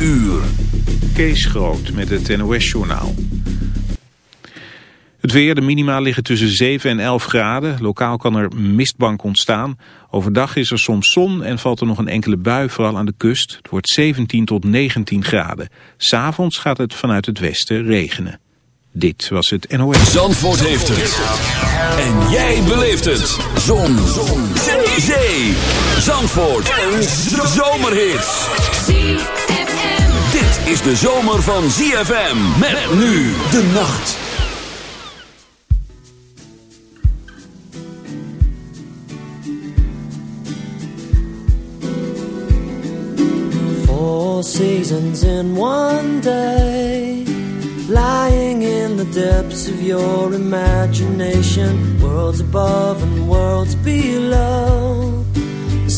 Uur. Kees Groot met het NOS-journaal. Het weer, de minima liggen tussen 7 en 11 graden. Lokaal kan er mistbank ontstaan. Overdag is er soms zon en valt er nog een enkele bui, vooral aan de kust. Het wordt 17 tot 19 graden. S'avonds gaat het vanuit het westen regenen. Dit was het NOS. Zandvoort heeft het. En jij beleeft het. Zon. zon. Zee. Zandvoort. Een zomerhit dit is de zomer van ZFM. Met nu de nacht. Four seasons in one day. Lying in the depths of your imagination. Worlds above and worlds below.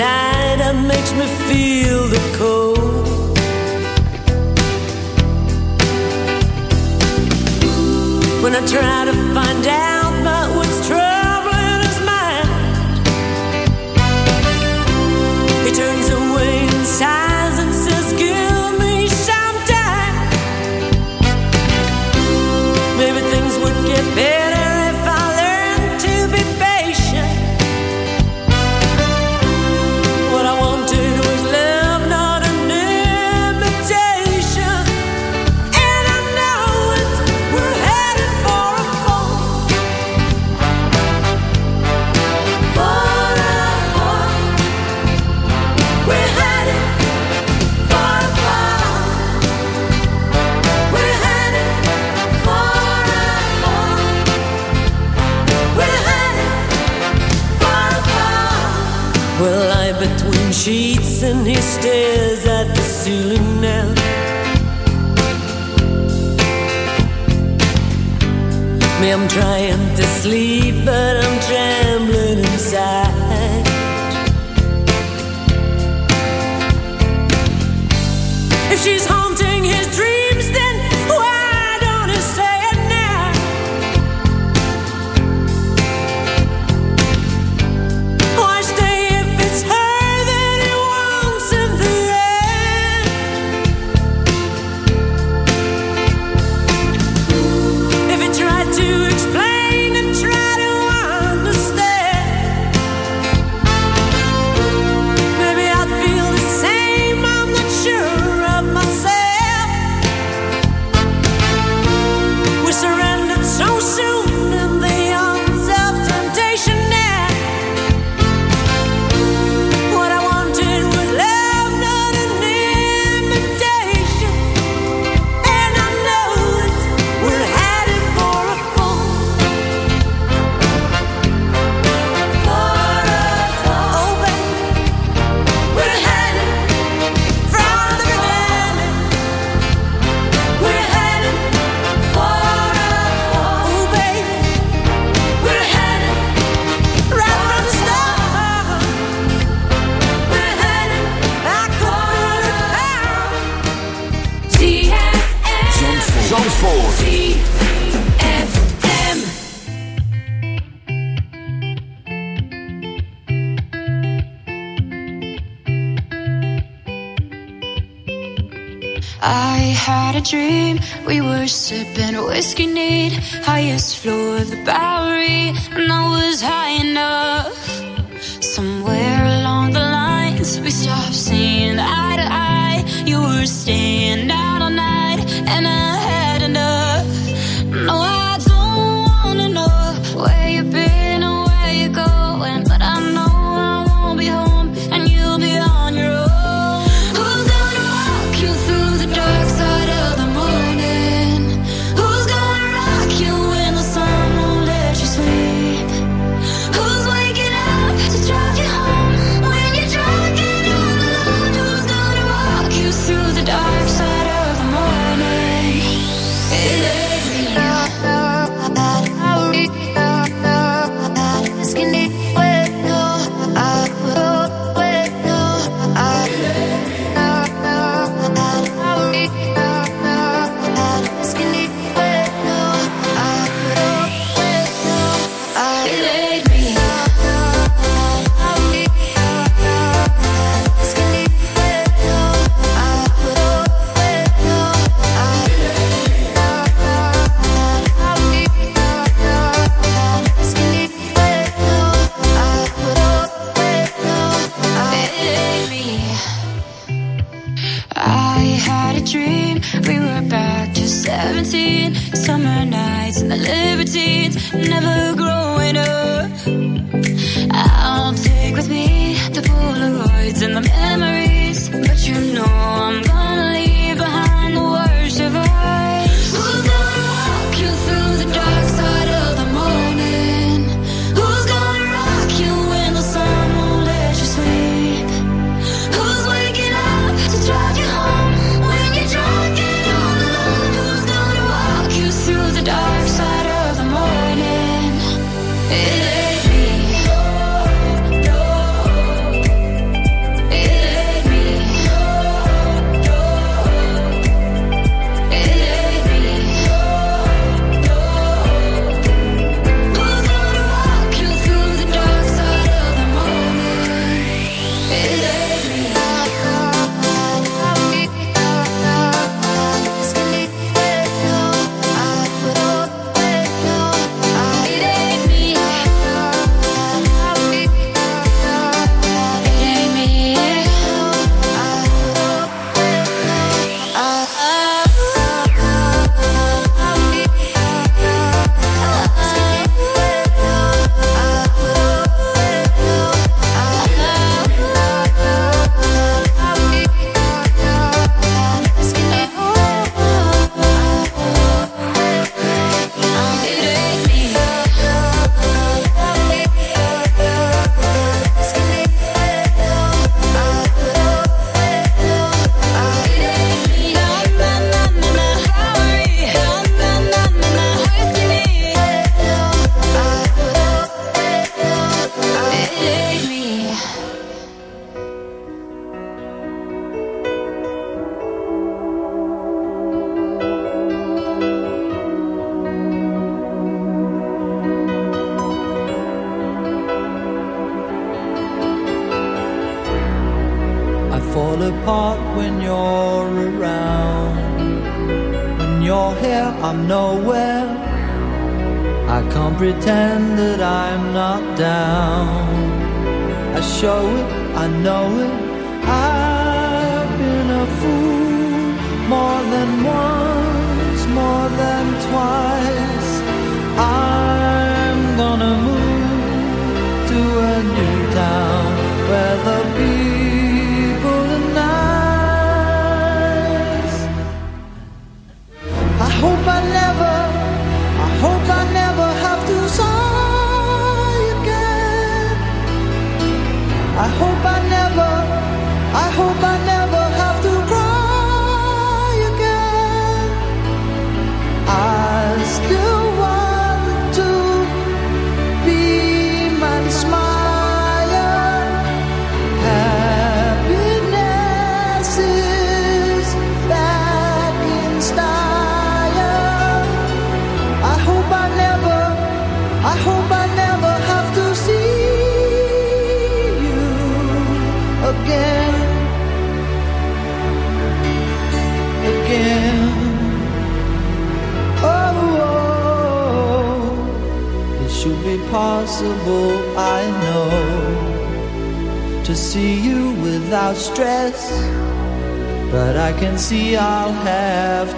eye that makes me feel the cold. When I try to find out she's haunting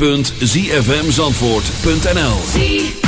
www.zfmzandvoort.nl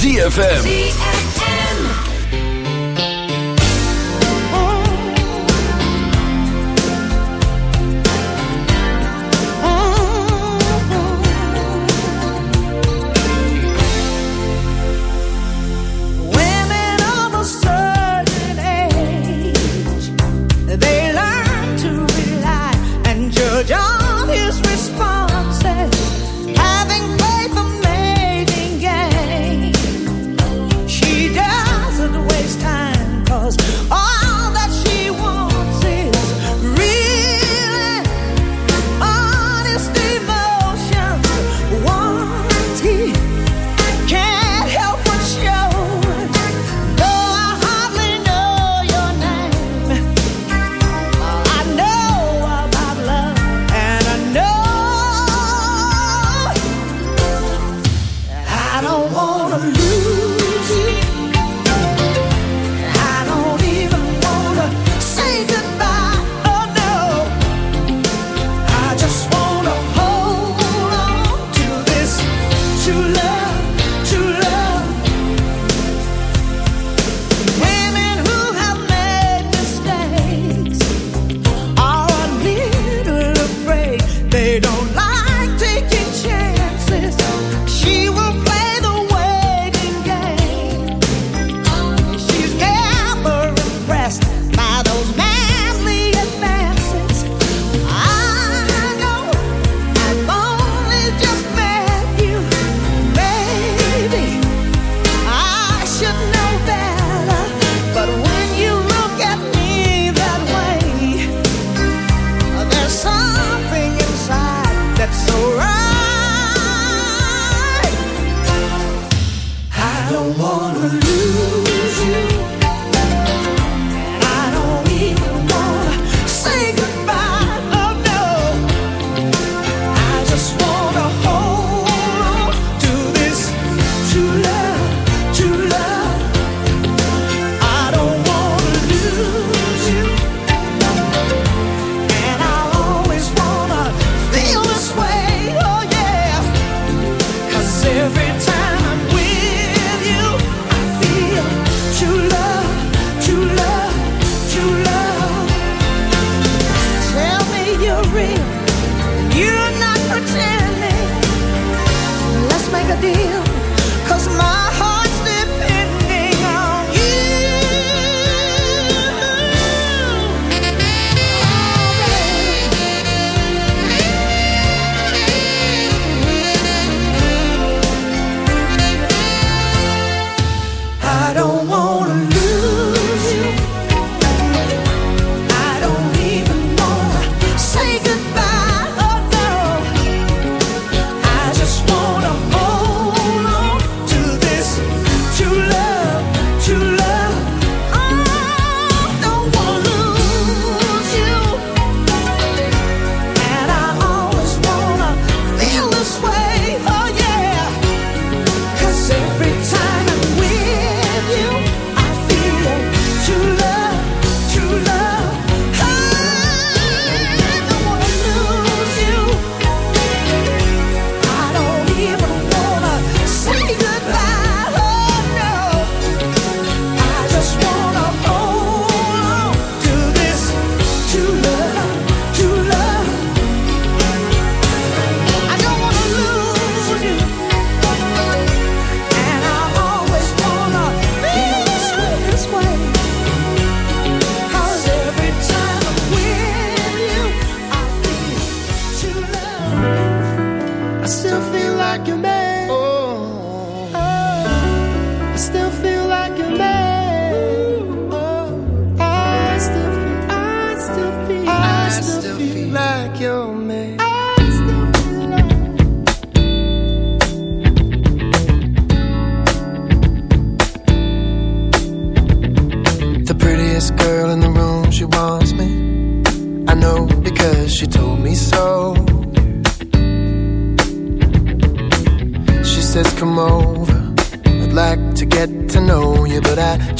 ZFM. still feel like you're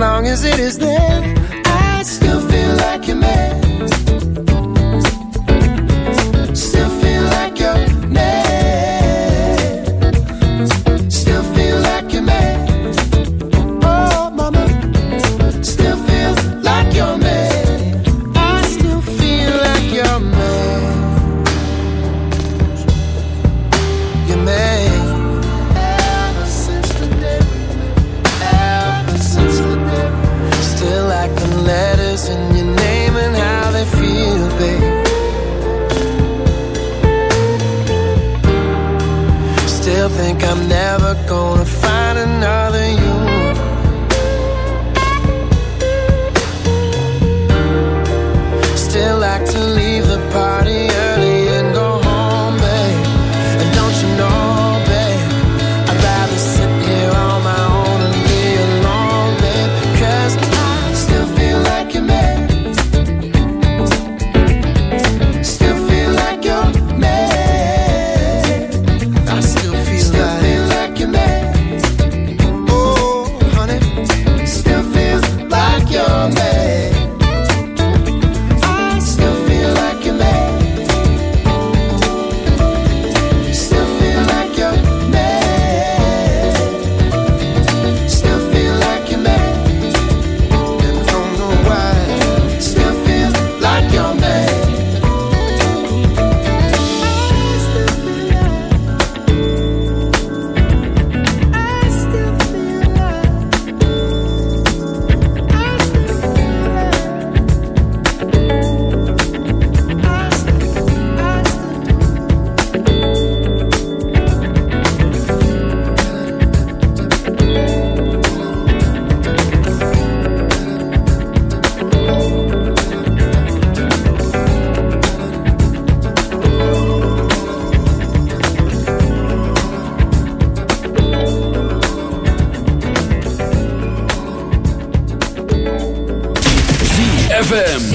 Long as it is there, ZFM.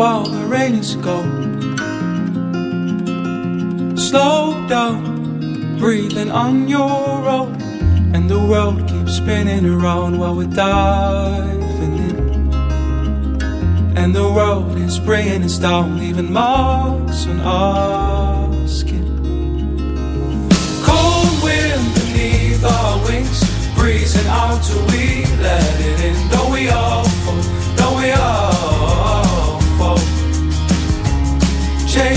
Everything is gold. Slow down, breathing on your own, and the world keeps spinning around while we're diving in. And the world is bringing us down, leaving marks on our skin. Cold wind beneath our wings, breezing out till we let it in. Don't we all